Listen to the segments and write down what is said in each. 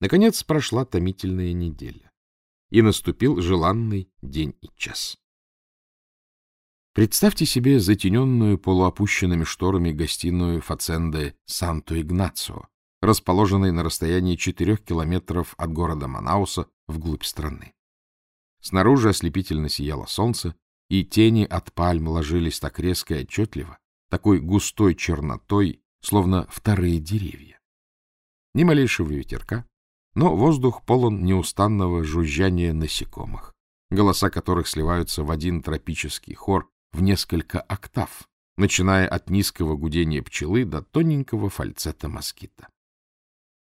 Наконец прошла томительная неделя, и наступил желанный день и час. Представьте себе затененную полуопущенными шторами гостиную Фаценде Санто-Игнацио, расположенной на расстоянии четырех километров от города Манауса вглубь страны. Снаружи ослепительно сияло солнце, и тени от пальм ложились так резко и отчетливо, такой густой чернотой, словно вторые деревья. Ни малейшего ветерка, но воздух полон неустанного жужжания насекомых, голоса которых сливаются в один тропический хор в несколько октав, начиная от низкого гудения пчелы до тоненького фальцета москита.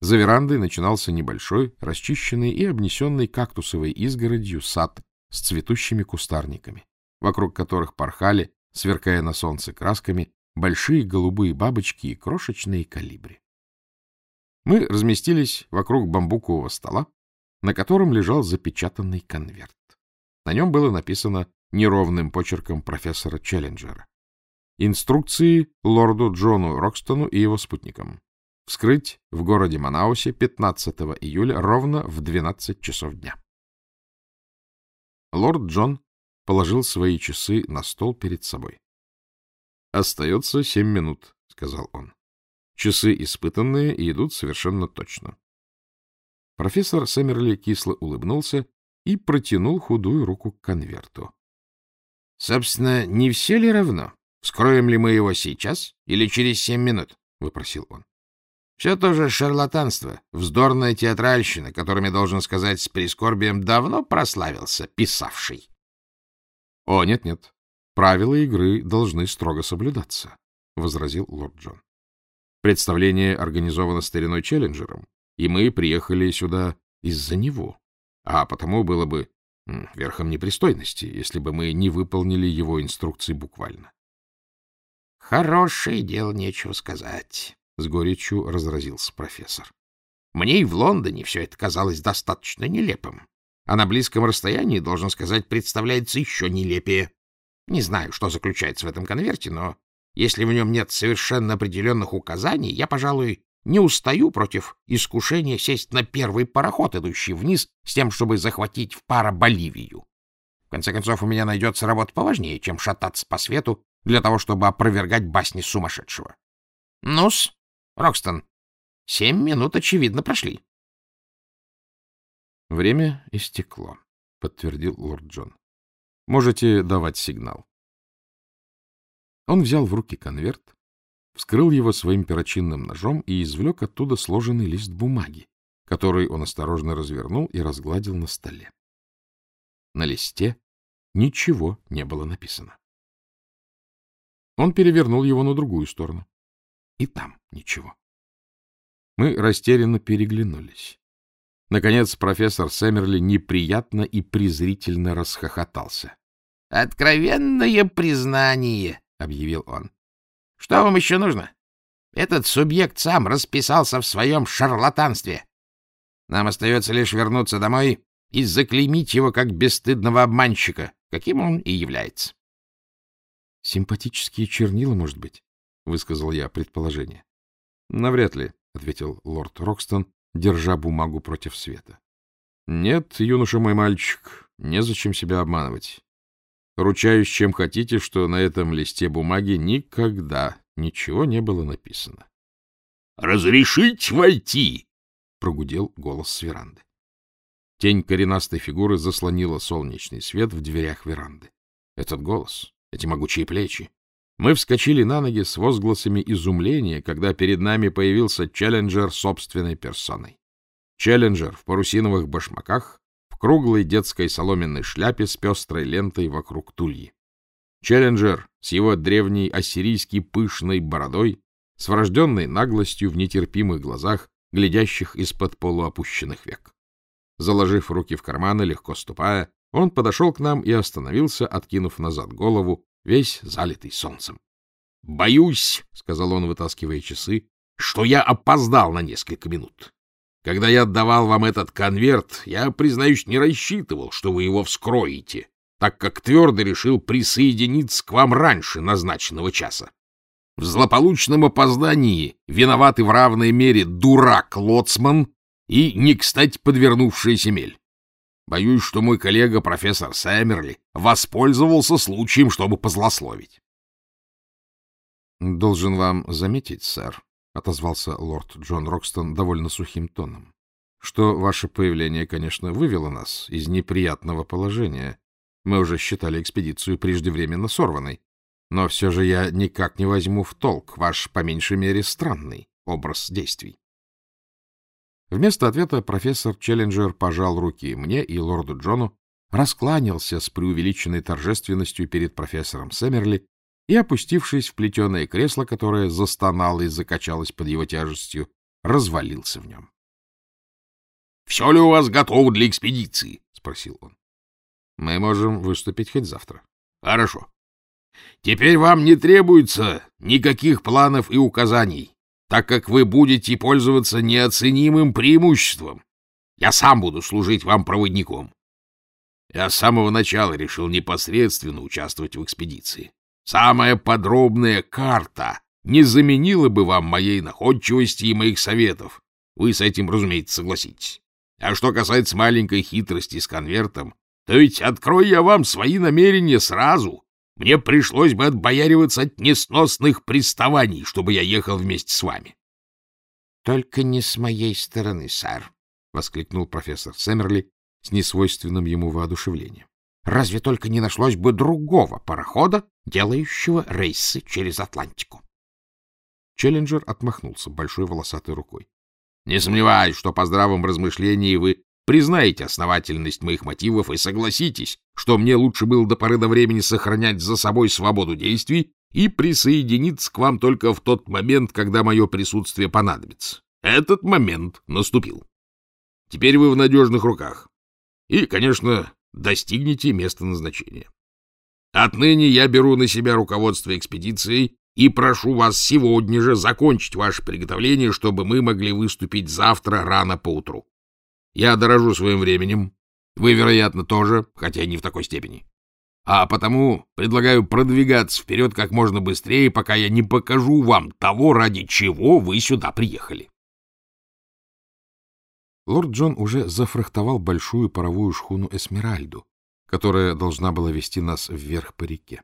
За верандой начинался небольшой, расчищенный и обнесенный кактусовой изгородью сад с цветущими кустарниками, вокруг которых порхали, сверкая на солнце красками, большие голубые бабочки и крошечные калибри. Мы разместились вокруг бамбукового стола, на котором лежал запечатанный конверт. На нем было написано неровным почерком профессора Челленджера. Инструкции лорду Джону Рокстону и его спутникам. Вскрыть в городе Манаусе 15 июля ровно в 12 часов дня. Лорд Джон положил свои часы на стол перед собой. — Остается семь минут, — сказал он. Часы испытанные и идут совершенно точно. Профессор Сэмерли кисло улыбнулся и протянул худую руку к конверту. — Собственно, не все ли равно? Вскроем ли мы его сейчас или через семь минут? — выпросил он. — Все то же шарлатанство, вздорная театральщина, которыми, должен сказать, с прискорбием давно прославился писавший. — О, нет-нет, правила игры должны строго соблюдаться, — возразил лорд Джон. Представление организовано стариной Челленджером, и мы приехали сюда из-за него. А потому было бы верхом непристойности, если бы мы не выполнили его инструкции буквально. — Хорошее дело, нечего сказать, — с горечью разразился профессор. Мне и в Лондоне все это казалось достаточно нелепым, а на близком расстоянии, должен сказать, представляется еще нелепее. Не знаю, что заключается в этом конверте, но если в нем нет совершенно определенных указаний, я, пожалуй, не устаю против искушения сесть на первый пароход, идущий вниз, с тем, чтобы захватить в пара Боливию. В конце концов, у меня найдется работа поважнее, чем шататься по свету для того, чтобы опровергать басни сумасшедшего. Ну-с, Рокстон, семь минут, очевидно, прошли. — Время истекло, — подтвердил лорд Джон. — Можете давать сигнал. Он взял в руки конверт, вскрыл его своим перочинным ножом и извлек оттуда сложенный лист бумаги, который он осторожно развернул и разгладил на столе. На листе ничего не было написано. Он перевернул его на другую сторону. И там ничего. Мы растерянно переглянулись. Наконец профессор Сэмерли неприятно и презрительно расхохотался. — Откровенное признание! — объявил он. — Что вам еще нужно? Этот субъект сам расписался в своем шарлатанстве. Нам остается лишь вернуться домой и заклеймить его как бесстыдного обманщика, каким он и является. — Симпатические чернила, может быть? — высказал я предположение. — Навряд ли, — ответил лорд Рокстон, держа бумагу против света. — Нет, юноша мой мальчик, незачем себя обманывать. Ручаюсь, чем хотите, что на этом листе бумаги никогда ничего не было написано. — Разрешить войти! — прогудел голос с веранды. Тень коренастой фигуры заслонила солнечный свет в дверях веранды. Этот голос, эти могучие плечи. Мы вскочили на ноги с возгласами изумления, когда перед нами появился Челленджер собственной персоной. Челленджер в парусиновых башмаках, круглой детской соломенной шляпе с пестрой лентой вокруг тульи. Челленджер с его древней ассирийской пышной бородой, с врожденной наглостью в нетерпимых глазах, глядящих из-под полуопущенных век. Заложив руки в карманы, легко ступая, он подошел к нам и остановился, откинув назад голову, весь залитый солнцем. — Боюсь, — сказал он, вытаскивая часы, — что я опоздал на несколько минут. Когда я отдавал вам этот конверт, я, признаюсь, не рассчитывал, что вы его вскроете, так как твердо решил присоединиться к вам раньше назначенного часа. В злополучном опоздании виноваты в равной мере дурак Лоцман и не кстати подвернувшаяся мель. Боюсь, что мой коллега, профессор Сэмерли, воспользовался случаем, чтобы позлословить. — Должен вам заметить, сэр, — отозвался лорд Джон Рокстон довольно сухим тоном, — что ваше появление, конечно, вывело нас из неприятного положения. Мы уже считали экспедицию преждевременно сорванной. Но все же я никак не возьму в толк ваш, по меньшей мере, странный образ действий. Вместо ответа профессор Челленджер пожал руки мне и лорду Джону, раскланялся с преувеличенной торжественностью перед профессором Сэмерли и, опустившись в плетеное кресло, которое застонало и закачалось под его тяжестью, развалился в нем. — Все ли у вас готово для экспедиции? — спросил он. — Мы можем выступить хоть завтра. — Хорошо. Теперь вам не требуется никаких планов и указаний так как вы будете пользоваться неоценимым преимуществом. Я сам буду служить вам проводником. Я с самого начала решил непосредственно участвовать в экспедиции. Самая подробная карта не заменила бы вам моей находчивости и моих советов. Вы с этим, разумеется, согласитесь. А что касается маленькой хитрости с конвертом, то ведь открою я вам свои намерения сразу, мне пришлось бы отбояриваться от несносных приставаний, чтобы я ехал вместе с вами. — Только не с моей стороны, сэр, — воскликнул профессор Сэмерли с несвойственным ему воодушевлением. — Разве только не нашлось бы другого парохода, делающего рейсы через Атлантику? Челленджер отмахнулся большой волосатой рукой. — Не сомневаюсь, что по здравом размышлении вы признаете основательность моих мотивов и согласитесь, что мне лучше было до поры до времени сохранять за собой свободу действий и присоединиться к вам только в тот момент, когда мое присутствие понадобится. Этот момент наступил. Теперь вы в надежных руках. И, конечно, достигнете места назначения. Отныне я беру на себя руководство экспедицией и прошу вас сегодня же закончить ваше приготовление, чтобы мы могли выступить завтра рано поутру. Я дорожу своим временем. Вы, вероятно, тоже, хотя не в такой степени. А потому предлагаю продвигаться вперед как можно быстрее, пока я не покажу вам того, ради чего вы сюда приехали. Лорд Джон уже зафрахтовал большую паровую шхуну «Эсмеральду», которая должна была вести нас вверх по реке.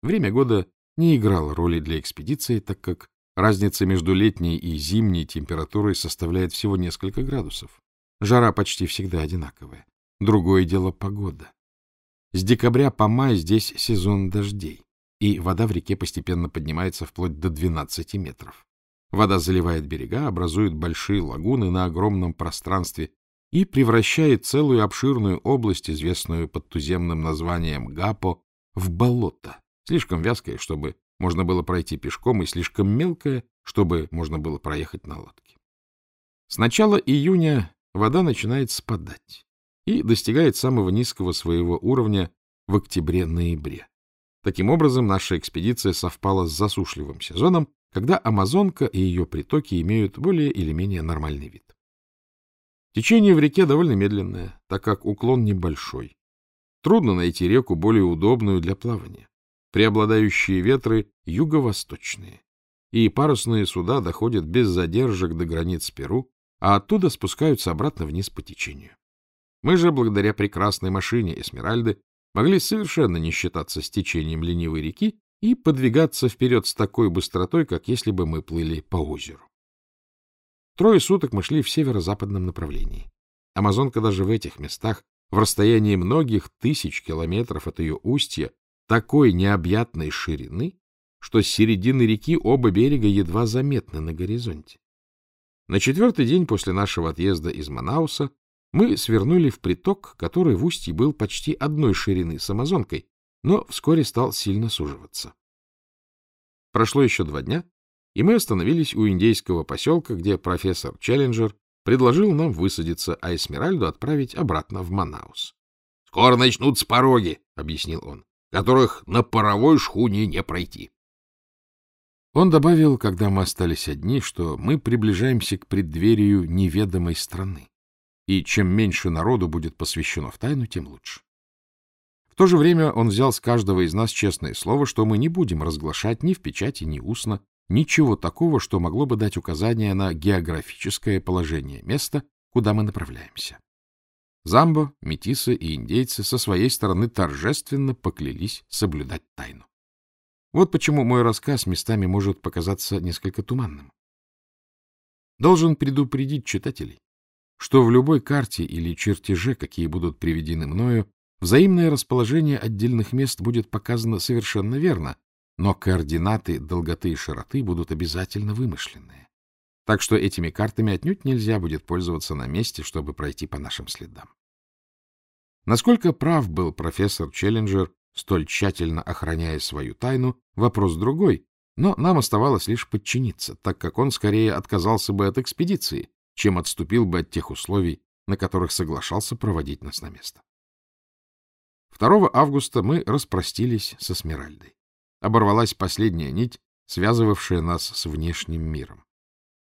Время года не играло роли для экспедиции, так как разница между летней и зимней температурой составляет всего несколько градусов. Жара почти всегда одинаковая. Другое дело — погода. С декабря по май здесь сезон дождей, и вода в реке постепенно поднимается вплоть до 12 метров. Вода заливает берега, образует большие лагуны на огромном пространстве и превращает целую обширную область, известную под туземным названием Гапо, в болото, слишком вязкое, чтобы можно было пройти пешком, и слишком мелкое, чтобы можно было проехать на лодке. С начала июня вода начинает спадать и достигает самого низкого своего уровня в октябре-ноябре. Таким образом, наша экспедиция совпала с засушливым сезоном, когда Амазонка и ее притоки имеют более или менее нормальный вид. Течение в реке довольно медленное, так как уклон небольшой. Трудно найти реку более удобную для плавания. Преобладающие ветры юго-восточные, и парусные суда доходят без задержек до границ Перу, а оттуда спускаются обратно вниз по течению. Мы же, благодаря прекрасной машине Эсмеральды, могли совершенно не считаться с течением ленивой реки и подвигаться вперед с такой быстротой, как если бы мы плыли по озеру. Трое суток мы шли в северо-западном направлении. Амазонка даже в этих местах, в расстоянии многих тысяч километров от ее устья, такой необъятной ширины, что с середины реки оба берега едва заметны на горизонте. На четвертый день после нашего отъезда из Манауса мы свернули в приток, который в устье был почти одной ширины с Амазонкой, но вскоре стал сильно суживаться. Прошло еще два дня, и мы остановились у индейского поселка, где профессор Челленджер предложил нам высадиться, а Эсмеральду отправить обратно в Манаус. — Скоро начнутся пороги, — объяснил он, — которых на паровой шхуне не пройти. Он добавил, когда мы остались одни, что мы приближаемся к преддверию неведомой страны, и чем меньше народу будет посвящено в тайну, тем лучше. В то же время он взял с каждого из нас честное слово, что мы не будем разглашать ни в печати, ни устно ничего такого, что могло бы дать указание на географическое положение места, куда мы направляемся. Замбо, метисы и индейцы со своей стороны торжественно поклялись соблюдать тайну. Вот почему мой рассказ местами может показаться несколько туманным. Должен предупредить читателей, что в любой карте или чертеже, какие будут приведены мною, взаимное расположение отдельных мест будет показано совершенно верно, но координаты долготы и широты будут обязательно вымышленные. Так что этими картами отнюдь нельзя будет пользоваться на месте, чтобы пройти по нашим следам. Насколько прав был профессор Челленджер, столь тщательно охраняя свою тайну, вопрос другой, но нам оставалось лишь подчиниться, так как он скорее отказался бы от экспедиции, чем отступил бы от тех условий, на которых соглашался проводить нас на место. 2 августа мы распростились со Смиральдой. Оборвалась последняя нить, связывавшая нас с внешним миром.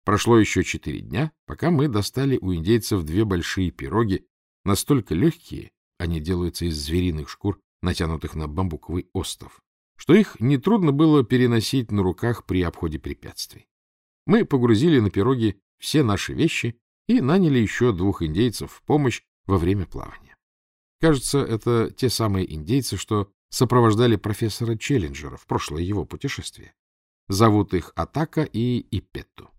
Прошло еще четыре дня, пока мы достали у индейцев две большие пироги, настолько легкие, они делаются из звериных шкур, натянутых на бамбуковый остов, что их нетрудно было переносить на руках при обходе препятствий. Мы погрузили на пироги все наши вещи и наняли еще двух индейцев в помощь во время плавания. Кажется, это те самые индейцы, что сопровождали профессора Челленджера в прошлое его путешествие. Зовут их Атака и Ипетту.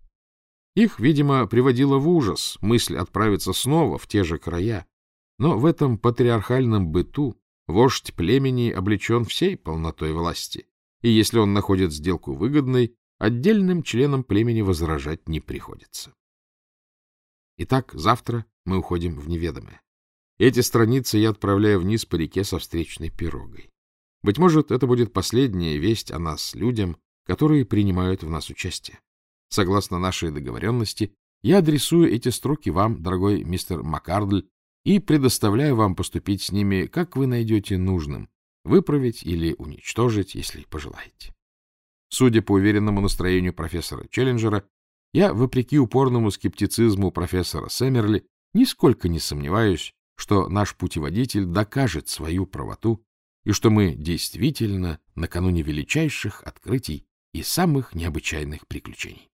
Их, видимо, приводила в ужас мысль отправиться снова в те же края, но в этом патриархальном быту вождь племени облечен всей полнотой власти, и если он находит сделку выгодной, отдельным членам племени возражать не приходится. Итак, завтра мы уходим в неведомое. Эти страницы я отправляю вниз по реке со встречной пирогой. Быть может, это будет последняя весть о нас людям, которые принимают в нас участие. Согласно нашей договоренности, я адресую эти строки вам, дорогой мистер Маккардль, и предоставляю вам поступить с ними, как вы найдете нужным, выправить или уничтожить, если пожелаете. Судя по уверенному настроению профессора Челленджера, я, вопреки упорному скептицизму профессора Сэмерли, нисколько не сомневаюсь, что наш путеводитель докажет свою правоту и что мы действительно накануне величайших открытий и самых необычайных приключений.